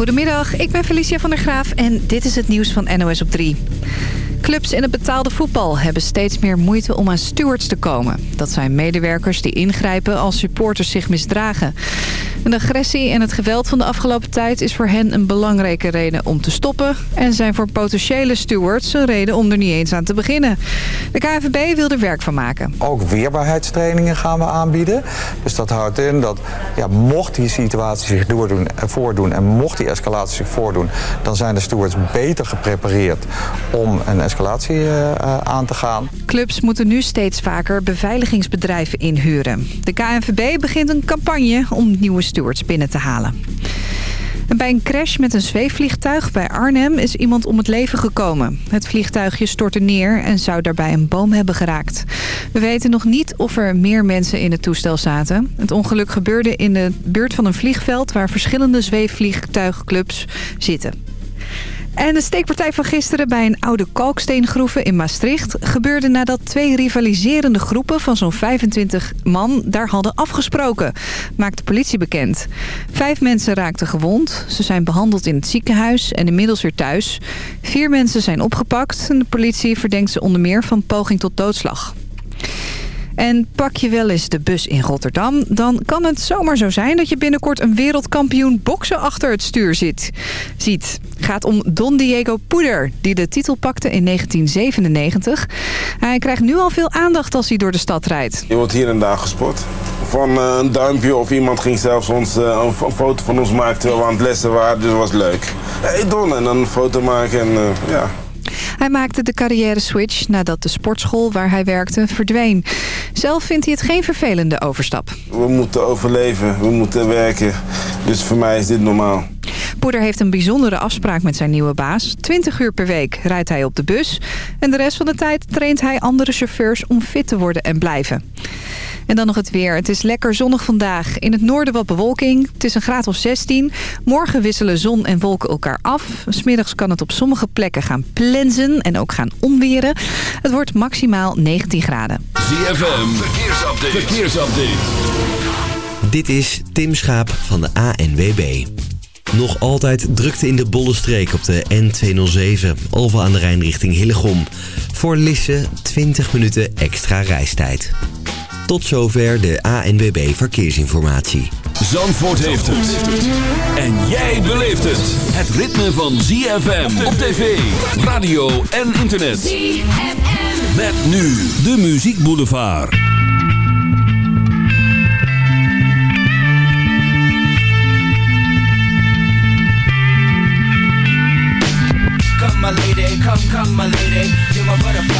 Goedemiddag, ik ben Felicia van der Graaf en dit is het nieuws van NOS op 3. Clubs in het betaalde voetbal hebben steeds meer moeite om aan stewards te komen. Dat zijn medewerkers die ingrijpen als supporters zich misdragen. De agressie en het geweld van de afgelopen tijd is voor hen een belangrijke reden om te stoppen... en zijn voor potentiële stewards een reden om er niet eens aan te beginnen. De KNVB wil er werk van maken. Ook weerbaarheidstrainingen gaan we aanbieden. Dus dat houdt in dat ja, mocht die situatie zich doordoen, voordoen en mocht die escalatie zich voordoen... dan zijn de stewards beter geprepareerd om een escalatie uh, aan te gaan. Clubs moeten nu steeds vaker beveiligingsbedrijven inhuren. De KNVB begint een campagne om nieuwe stewards binnen te halen. En bij een crash met een zweefvliegtuig bij Arnhem is iemand om het leven gekomen. Het vliegtuigje stortte neer en zou daarbij een boom hebben geraakt. We weten nog niet of er meer mensen in het toestel zaten. Het ongeluk gebeurde in de buurt van een vliegveld waar verschillende zweefvliegtuigclubs zitten. En de steekpartij van gisteren bij een oude kalksteengroeven in Maastricht... gebeurde nadat twee rivaliserende groepen van zo'n 25 man daar hadden afgesproken, maakt de politie bekend. Vijf mensen raakten gewond. Ze zijn behandeld in het ziekenhuis en inmiddels weer thuis. Vier mensen zijn opgepakt en de politie verdenkt ze onder meer van poging tot doodslag. En pak je wel eens de bus in Rotterdam... dan kan het zomaar zo zijn dat je binnenkort een wereldkampioen boksen achter het stuur zit. ziet. gaat om Don Diego Poeder, die de titel pakte in 1997. Hij krijgt nu al veel aandacht als hij door de stad rijdt. Je wordt hier en daar gespot. Van uh, een duimpje of iemand ging zelfs ons, uh, een foto van ons maken terwijl we aan het lessen waren. Dus dat was leuk. hey Don, en dan een foto maken en uh, ja... Hij maakte de carrière switch nadat de sportschool waar hij werkte verdween. Zelf vindt hij het geen vervelende overstap. We moeten overleven, we moeten werken. Dus voor mij is dit normaal. Poeder heeft een bijzondere afspraak met zijn nieuwe baas. 20 uur per week rijdt hij op de bus. En de rest van de tijd traint hij andere chauffeurs om fit te worden en blijven. En dan nog het weer. Het is lekker zonnig vandaag. In het noorden wat bewolking. Het is een graad of 16. Morgen wisselen zon en wolken elkaar af. Smiddags kan het op sommige plekken gaan plensen en ook gaan onweren. Het wordt maximaal 19 graden. ZFM, verkeersupdate. verkeersupdate. Dit is Tim Schaap van de ANWB. Nog altijd drukte in de Bollenstreek op de N207, over aan de Rijn richting Hillegom. Voor Lisse 20 minuten extra reistijd. Tot zover de ANWB Verkeersinformatie. Zandvoort heeft het. En jij beleeft het. Het ritme van ZFM op tv, radio en internet. ZFM. Met nu de Muziek Boulevard. Come my lady, come, come my lady, you're my butterfly.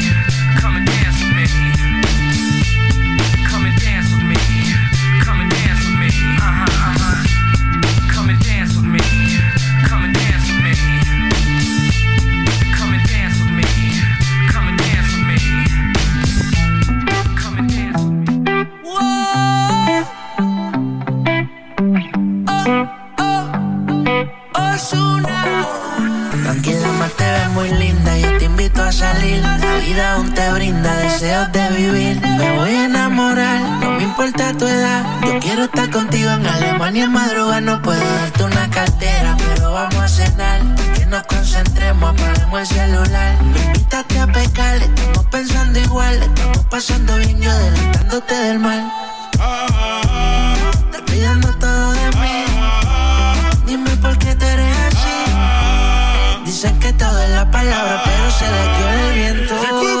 Alemania en madrugada. No puedo darte una cartera, pero vamos a cenar. Que nos concentremos, apaguemos el celular. Invítate a pecar, estamos pensando igual. Estamos pasando bien, yo adelantándote del mal. Te pidiendo todo de mí. Dime por qué te eres así. Dicen que todo es la palabra, pero se le dio el viento.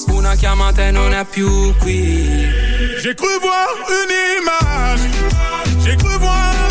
una chiamata e non è più qui J'ai cru voir une image, j'ai cru voir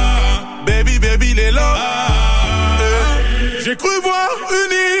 Baby, baby, il J'ai cru voir une île.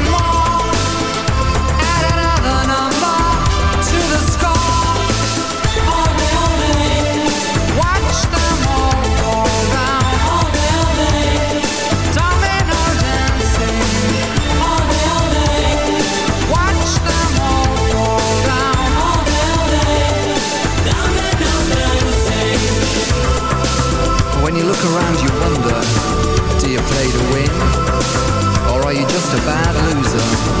just a bad loser.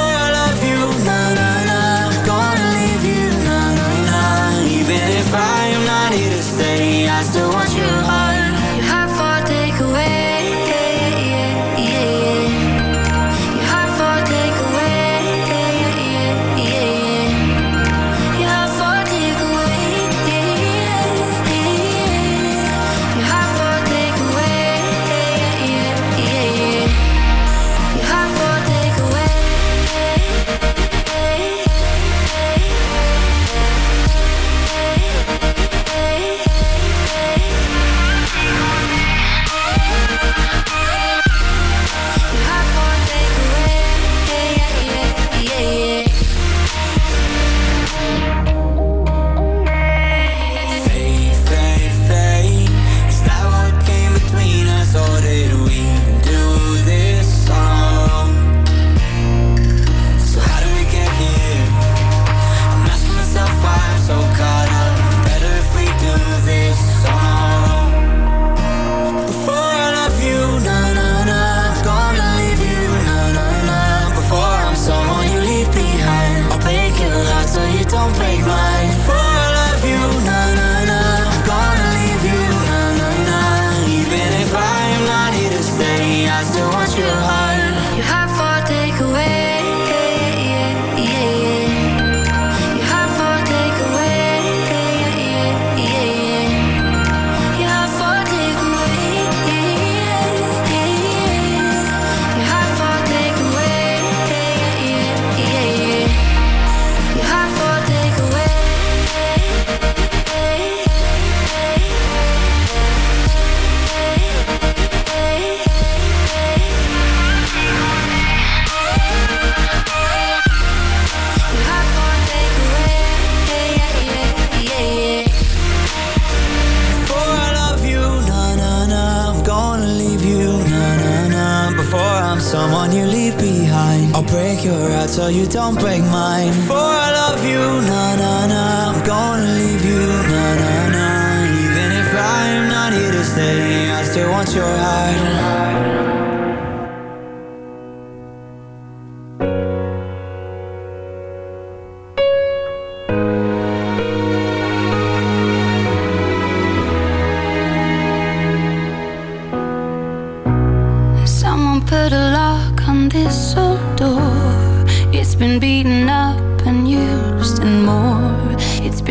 the want so you don't break mine. For I love you, na na na. I'm gonna leave you, na na na. Even if I'm not here to stay I still want your heart.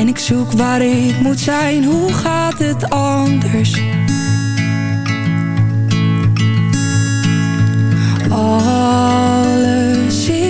En ik zoek waar ik moet zijn, hoe gaat het anders? Alles is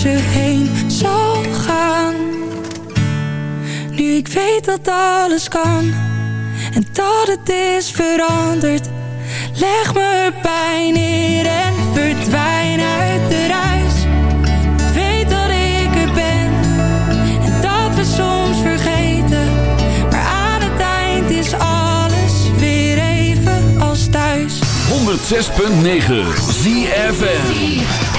ze heen zou gaan. Nu ik weet dat alles kan En dat het is veranderd Leg me pijn neer en verdwijn uit de reis. Weet dat ik er ben En dat we soms vergeten Maar aan het eind is alles weer even als thuis. 106.9 ZFN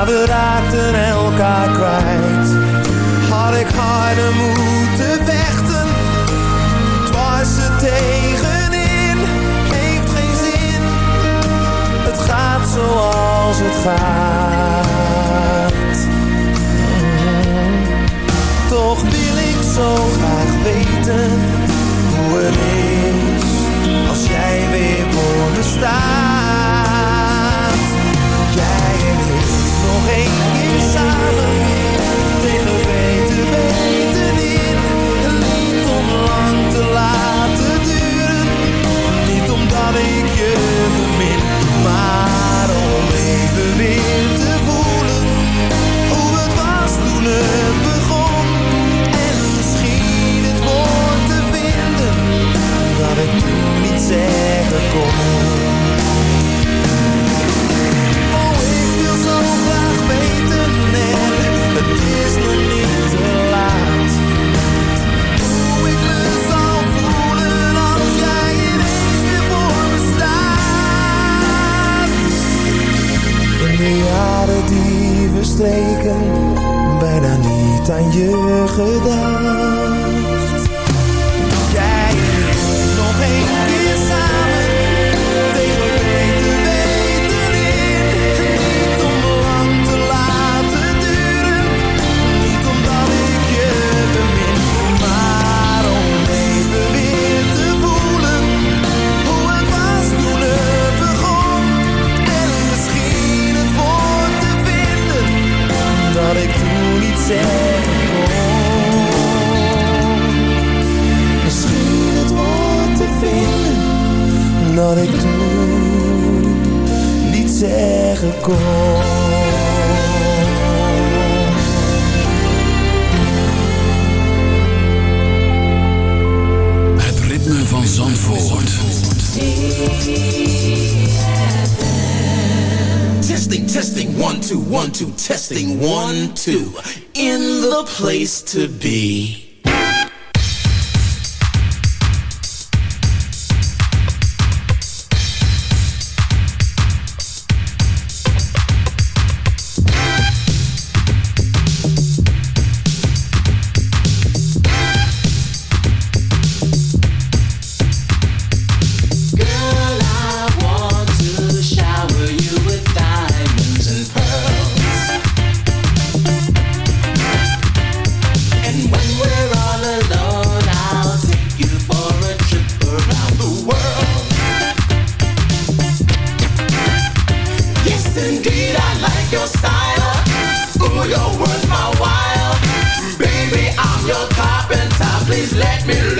Maar we raakten elkaar kwijt. Had ik harder moeten vechten, het was er tegenin. Heeft geen zin, het gaat zoals het gaat. Toch wil ik zo graag weten hoe het is als jij weer voor staat. zeggen kom. Oh, ik wil zo graag weten en het is nog niet te laat. Hoe ik me zal voelen als jij ineens weer voor me staat. In de jaren die verstreken, bijna niet aan je gedaan. Het ritme van niet zeggen. Zandvoort. testing, testing, one, two, one, two, testing, one, two. In the place to be. I'm your carpenter, please let me